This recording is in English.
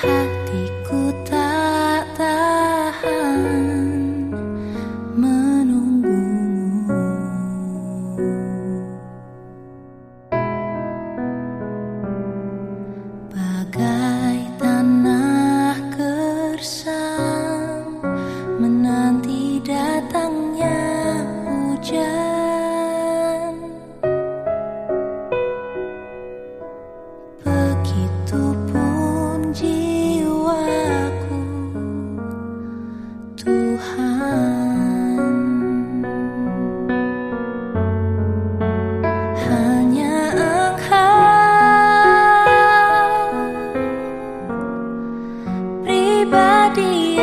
海 pribadi.